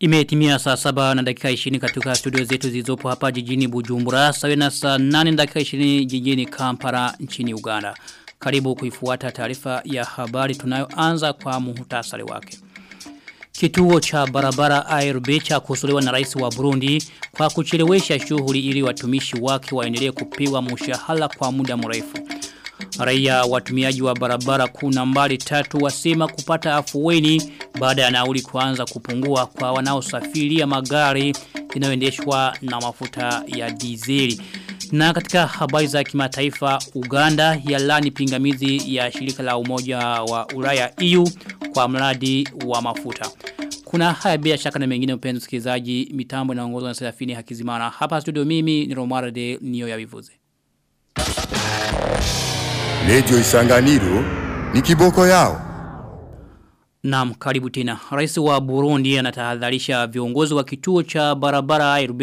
Imetimia saa saba na dakika 20 katika studio zetu zilizopo hapa jijini Bujumbura sawa na saa 8 na dakika 20 jijini Kampala nchini Uganda. Karibu kuifuata taarifa ya habari tunayoanza kwa muhutasari wake. Kituo cha barabara ARB cha kusuliwa na rais wa Burundi kwa kuchelewesha shughuli ili watumishi wake waendelee kupiwa mshahara kwa muda mrefu. Raia watumiaji wa barabara kuu nambari tatu wasema kupata afuweni baada ya nauli kuanza kupungua kwa wanaosafiria magari inayoendeshwa na mafuta ya dizeli. Na katika habari za kimataifa Uganda yalani pingamizi ya shirika la umoja wa Ulaya EU kwa mradi wa mafuta. Kuna haya bila shaka na mengine mpenzi msikilizaji mitambo inaongozwa na Serafini Hakizimana. Hapa studio mimi ni Romara de Nio ya Vivuze. Radio Isanganiro ni kiboko yao. Naam, karibu tena. Rais wa Burundi anatahadharisha viongozi wa kituo cha barabara ARB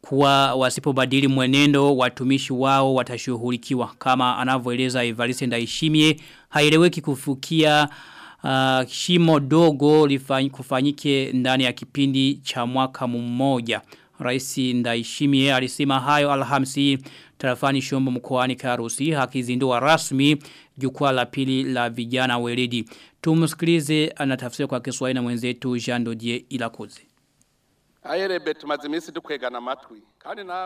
kuwa wasipobadili mwenendo watumishi wao watashughulikiwa kama anavyoeleza Evariste Ndayishimiye haieleweki kufukia uh, shimo dogo lifanyike ndani ya kipindi cha mwaka mmoja. Rais Ndaishimie alisema hayo alhamsi tarafani Shombo mkoani Karusi hakizindua rasmi jukwaa la pili la vijana weledi. Tumsikilize anatafsiri kwa Kiswahili na mwenzetu Jean Dodier Ilakoze. ARB tumaze iminsi dukwegana amatwi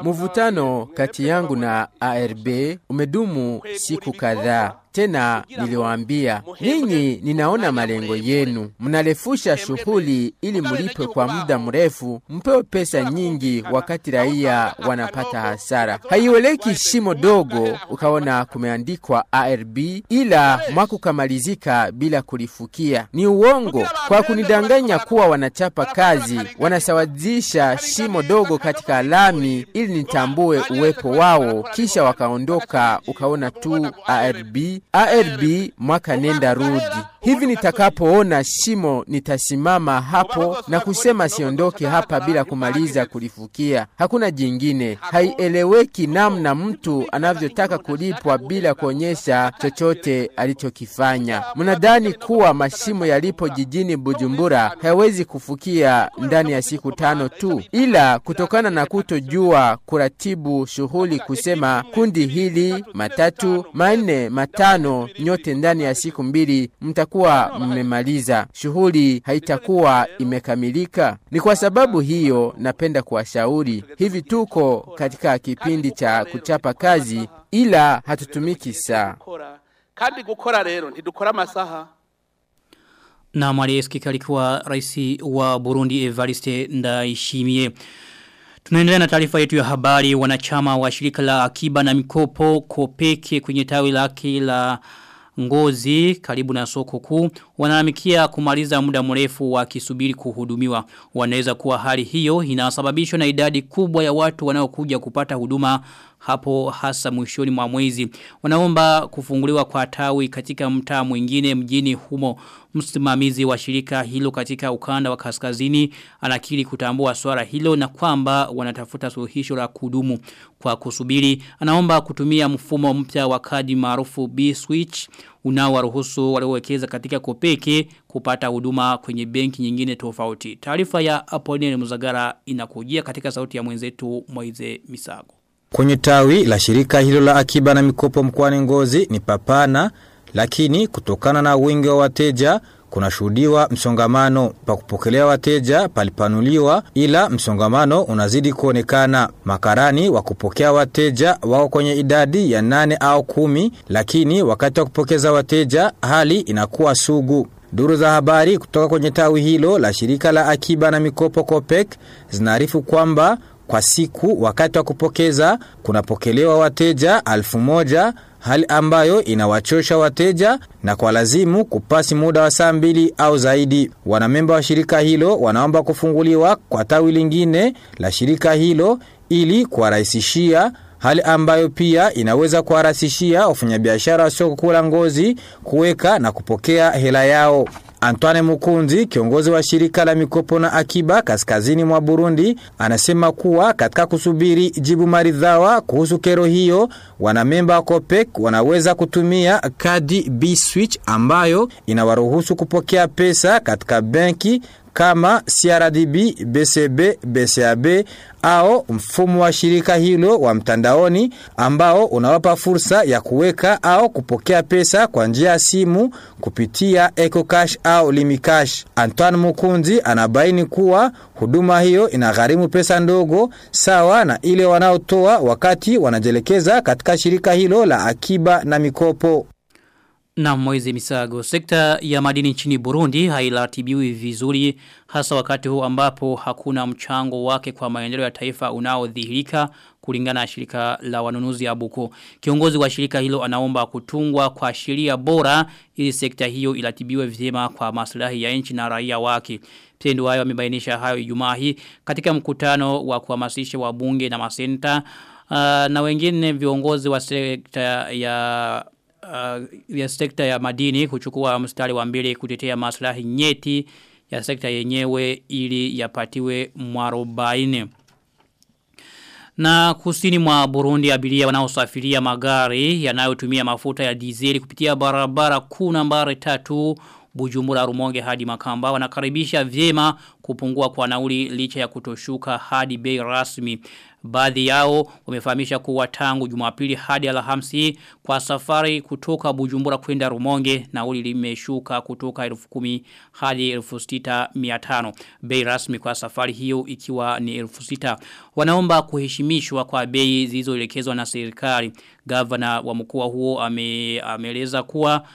Mvutano kati yangu na ARB umedumu siku kadhaa. Tena niliwaambia, ninyi ninaona malengo yenu, mnarefusha shughuli ili mlipwe kwa muda mrefu, mpewe pesa nyingi wakati raia wanapata hasara. Haiweleki shimo dogo ukaona kumeandikwa ARB ila mwakukamalizika bila kulifukia. Ni uongo kwa kunidanganya kuwa wanachapa kazi, wanasawazisha shimo dogo katika lami ili nitambue uwepo wao, kisha wakaondoka ukaona tu ARB ARB mwaka nenda rudi. Hivi nitakapoona shimo nitasimama hapo na kusema siondoke hapa bila kumaliza kulifukia. Hakuna jingine. Haieleweki namna mtu anavyotaka kulipwa bila kuonyesha chochote alichokifanya. Mnadhani kuwa mashimo yalipo jijini Bujumbura hayawezi kufukia ndani ya siku tano tu, ila kutokana na kutojua kuratibu shughuli kusema kundi hili matatu manne matano nyote ndani ya siku mbili mtakuwa mmemaliza shughuli haitakuwa imekamilika? Ni kwa sababu hiyo napenda kuwashauri hivi tuko katika kipindi cha kuchapa kazi ila hatutumiki saa. Kandi gukora rero ntidukora amasaha. Na Marieski alikuwa rais wa Burundi Evariste Ndayishimiye. Tunaendelea na taarifa yetu ya habari. Wanachama wa shirika la akiba na mikopo kopeke kwenye tawi lake la ngozi karibu na soko kuu wanaamikia kumaliza muda mrefu wakisubiri kuhudumiwa. Wanaweza kuwa hali hiyo inasababishwa na idadi kubwa ya watu wanaokuja kupata huduma hapo hasa mwishoni mwa mwezi wanaomba kufunguliwa kwa tawi katika mtaa mwingine mjini humo msimamizi wa shirika hilo katika ukanda wa kaskazini anakiri kutambua swala hilo na kwamba wanatafuta suluhisho la kudumu kwa kusubiri anaomba kutumia mfumo mpya wa kadi maarufu B-switch unaowaruhusu waliowekeza katika kopeke kupata huduma kwenye benki nyingine tofauti. Taarifa ya Apolline Muzagara inakujia katika sauti ya mwenzetu Moize Misago. Kwenye tawi la shirika hilo la akiba na mikopo mkoani Ngozi ni papana, lakini kutokana na wingi wa wateja kunashuhudiwa msongamano. Pa kupokelea wateja palipanuliwa ila msongamano unazidi kuonekana. Makarani wa kupokea wateja wao kwenye idadi ya nane au kumi lakini wakati wa kupokeza wateja hali inakuwa sugu. Duru za habari kutoka kwenye tawi hilo la shirika la akiba na mikopo Kopek zinaarifu kwamba kwa siku wakati wa kupokeza kunapokelewa wateja alfu moja hali ambayo inawachosha wateja na kwa lazimu kupasi muda wa saa mbili au zaidi. Wanamemba wa shirika hilo wanaomba kufunguliwa kwa tawi lingine la shirika hilo ili kuwarahisishia hali ambayo pia inaweza kuharasishia wafanyabiashara wa soko kula ngozi kuweka na kupokea hela yao. Antoine Mukunzi, kiongozi wa shirika la mikopo na akiba kaskazini mwa Burundi, anasema kuwa katika kusubiri jibu maridhawa kuhusu kero hiyo, wanamemba wa COPEC wanaweza kutumia kadi B-Switch ambayo inawaruhusu kupokea pesa katika benki kama CRDB, BCB, BCAB au mfumo wa shirika hilo wa mtandaoni ambao unawapa fursa ya kuweka au kupokea pesa kwa njia ya simu kupitia EcoCash au Limicash. Antoine Mukunzi anabaini kuwa huduma hiyo inagharimu pesa ndogo sawa na ile wanaotoa wakati wanajelekeza katika shirika hilo la akiba na mikopo. Na mwezi misago, sekta ya madini nchini Burundi hailatibiwi vizuri hasa wakati huu ambapo hakuna mchango wake kwa maendeleo ya taifa unaodhihirika kulingana na shirika la wanunuzi ya buku. Kiongozi wa shirika hilo anaomba kutungwa kwa sheria bora ili sekta hiyo ilatibiwe vyema kwa maslahi ya nchi na raia wake. Tendo hayo amebainisha hayo Ijumaa hii katika mkutano wa kuhamasisha wabunge na masenta uh, na wengine viongozi wa sekta ya uh, ya sekta ya madini kuchukua mstari wa mbele kutetea maslahi nyeti ya sekta yenyewe ili yapatiwe mwarobaini. Na kusini mwa Burundi abiria wanaosafiria magari yanayotumia mafuta ya dizeli kupitia barabara kuu nambari tatu Bujumbura Rumonge hadi Makamba wanakaribisha vyema kupungua kwa nauli licha ya kutoshuka hadi bei rasmi. Baadhi yao wamefahamisha kuwa tangu Jumapili hadi Alhamisi kwa safari kutoka Bujumbura kwenda Rumonge nauli limeshuka kutoka 10,000 hadi 6,500. Bei rasmi kwa safari hiyo ikiwa ni 6,000. Wanaomba kuheshimishwa kwa bei zilizoelekezwa na serikali. Gavana wa mkoa huo ameeleza kuwa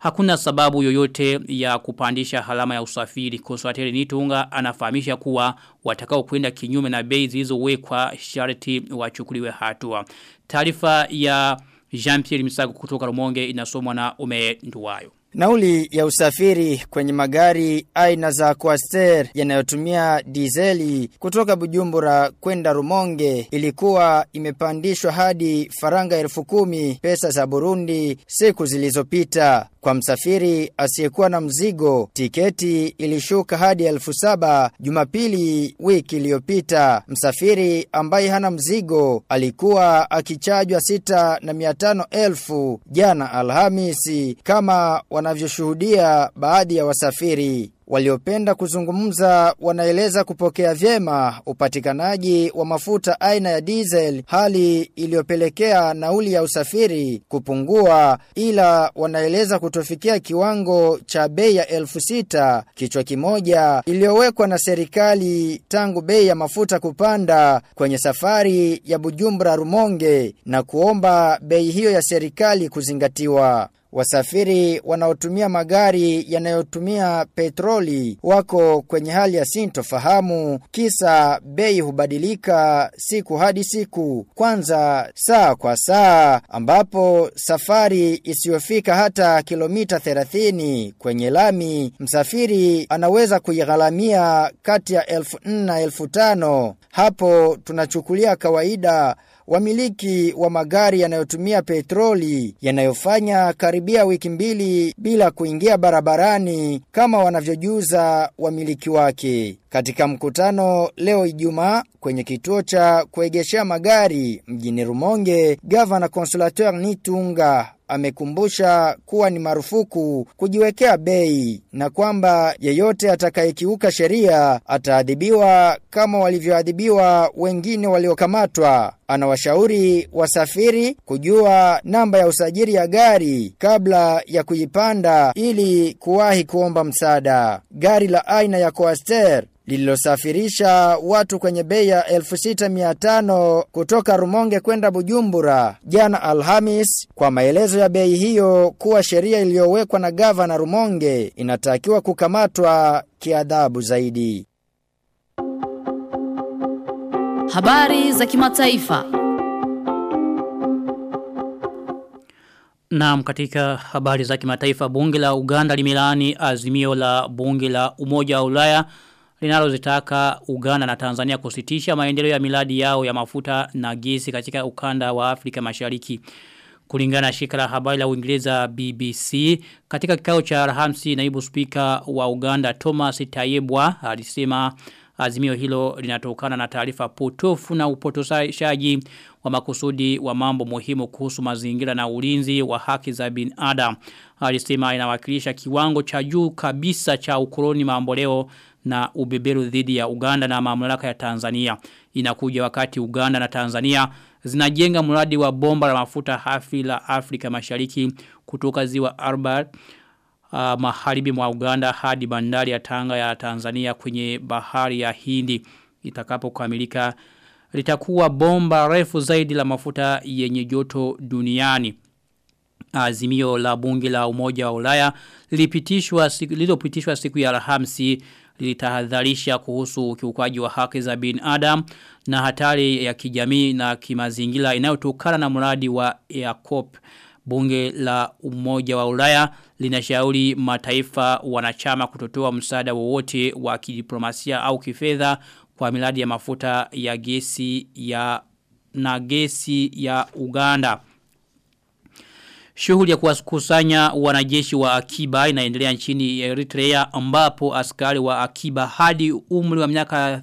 Hakuna sababu yoyote ya kupandisha halama ya usafiri. Konsulateri Nitunga anafahamisha kuwa watakao kwenda kinyume na bei zilizowekwa sharti wachukuliwe hatua. Taarifa ya Jean-Pierre Misago kutoka Rumonge inasomwa na Ume Nduwayo. Nauli ya usafiri kwenye magari aina za Coaster yanayotumia dizeli kutoka Bujumbura kwenda Rumonge ilikuwa imepandishwa hadi faranga elfu kumi pesa za Burundi siku zilizopita. Kwa msafiri asiyekuwa na mzigo, tiketi ilishuka hadi elfu saba jumapili wiki iliyopita. Msafiri ambaye hana mzigo alikuwa akichajwa sita na miatano elfu jana alhamisi kama wanavyoshuhudia baadhi ya wasafiri. Waliopenda kuzungumza wanaeleza kupokea vyema upatikanaji wa mafuta aina ya diesel hali iliyopelekea nauli ya usafiri kupungua ila wanaeleza kutofikia kiwango cha bei ya elfu sita kichwa kimoja iliyowekwa na serikali tangu bei ya mafuta kupanda kwenye safari ya Bujumbura Rumonge na kuomba bei hiyo ya serikali kuzingatiwa. Wasafiri wanaotumia magari yanayotumia petroli wako kwenye hali ya sintofahamu kisa bei hubadilika siku hadi siku. Kwanza saa kwa saa ambapo safari isiyofika hata kilomita 30 kwenye lami msafiri anaweza kuigharamia kati ya 1000 na 1500 hapo tunachukulia kawaida wamiliki wa magari yanayotumia petroli yanayofanya karibia wiki mbili bila kuingia barabarani kama wanavyojuza wamiliki wake. Katika mkutano leo Ijumaa kwenye kituo cha kuegeshea magari mjini Rumonge, Gavana Consolateur Nitunga amekumbusha kuwa ni marufuku kujiwekea bei na kwamba yeyote atakayekiuka sheria ataadhibiwa kama walivyoadhibiwa wengine waliokamatwa. Anawashauri wasafiri kujua namba ya usajili ya gari kabla ya kuipanda ili kuwahi kuomba msaada. Gari la aina ya Coaster lililosafirisha watu kwenye bei ya 6500 kutoka Rumonge kwenda Bujumbura jana Alhamis kwa maelezo ya bei hiyo kuwa sheria iliyowekwa na gavana Rumonge inatakiwa kukamatwa kiadhabu zaidi. Habari za kimataifa. Naam katika habari za kimataifa bunge la Uganda limelaani azimio la bunge la Umoja wa Ulaya linalozitaka Uganda na Tanzania kusitisha maendeleo ya miladi yao ya mafuta na gesi katika ukanda wa Afrika Mashariki. Kulingana na shirika la habari la Uingereza BBC katika kikao cha Alhamisi naibu spika wa Uganda Thomas Tayebwa alisema Azimio hilo linatokana na taarifa potofu na upotoshaji wa makusudi wa mambo muhimu kuhusu mazingira na ulinzi wa haki za binadamu. Alisema inawakilisha kiwango cha juu kabisa cha ukoloni mamboleo na ubeberu dhidi ya Uganda na mamlaka ya Tanzania. Inakuja wakati Uganda na Tanzania zinajenga mradi wa bomba la mafuta hafi la Afrika Mashariki kutoka ziwa Albert uh, maharibi mwa Uganda hadi bandari ya Tanga ya Tanzania kwenye bahari ya Hindi itakapokamilika litakuwa bomba refu zaidi la mafuta yenye joto duniani azimio la bunge la umoja wa ulaya lilipitishwa lilopitishwa siku ya alhamisi lilitahadharisha kuhusu ukiukaji wa haki za binadamu na hatari ya kijamii na kimazingira inayotokana na mradi wa EACOP. Bunge la umoja wa ulaya linashauri mataifa wanachama kutotoa msaada wowote wa kidiplomasia au kifedha kwa miradi ya mafuta ya gesi ya na gesi ya Uganda. Shughuli ya kuwakusanya wanajeshi wa akiba inaendelea nchini Eritrea ambapo askari wa akiba hadi umri wa miaka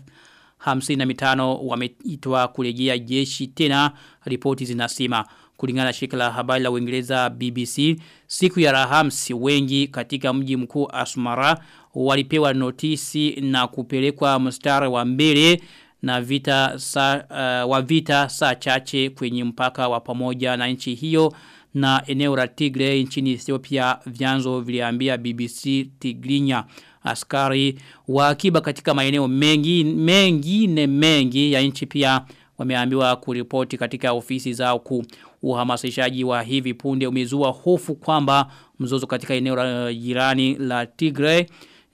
55 wameitwa kurejea jeshi tena ripoti zinasema kulingana na shirika la habari la Uingereza BBC siku ya rahamsi wengi katika mji mkuu Asmara walipewa notisi na kupelekwa mstari wa mbele na vita sa, uh, wa vita saa chache kwenye mpaka wa pamoja na nchi hiyo na eneo la tigre nchini Ethiopia vyanzo viliambia BBC Tigrinya. Askari wa akiba katika maeneo mengi mengine mengi ya nchi pia wameambiwa kuripoti katika ofisi zao kuu uhamasishaji wa hivi punde umezua hofu kwamba mzozo katika eneo la jirani la Tigray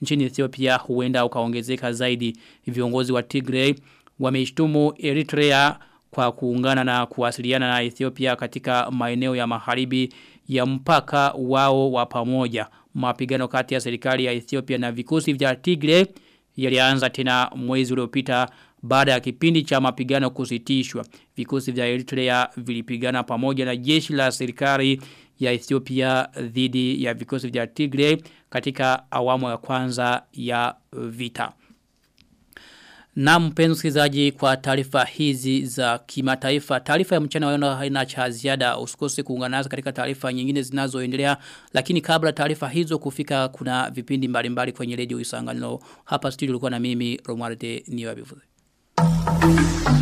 nchini Ethiopia huenda ukaongezeka zaidi viongozi wa Tigray wameishtumu Eritrea kwa kuungana na kuwasiliana na Ethiopia katika maeneo ya magharibi ya mpaka wao wa pamoja. Mapigano kati ya serikali ya Ethiopia na vikosi vya Tigray yalianza tena mwezi uliopita baada ya kipindi cha mapigano kusitishwa. Vikosi vya Eritrea vilipigana pamoja na jeshi la serikali ya Ethiopia dhidi ya vikosi vya Tigray katika awamu ya kwanza ya vita. Na mpenzi msikilizaji kwa taarifa hizi za kimataifa. Taarifa ya mchana wao haina cha ziada usikose kuungana nasi katika taarifa nyingine zinazoendelea. Lakini kabla taarifa hizo kufika kuna vipindi mbalimbali kwenye redio Isanganiro. Hapa studio ulikuwa na mimi Romualde Niwabivuze. Thank you.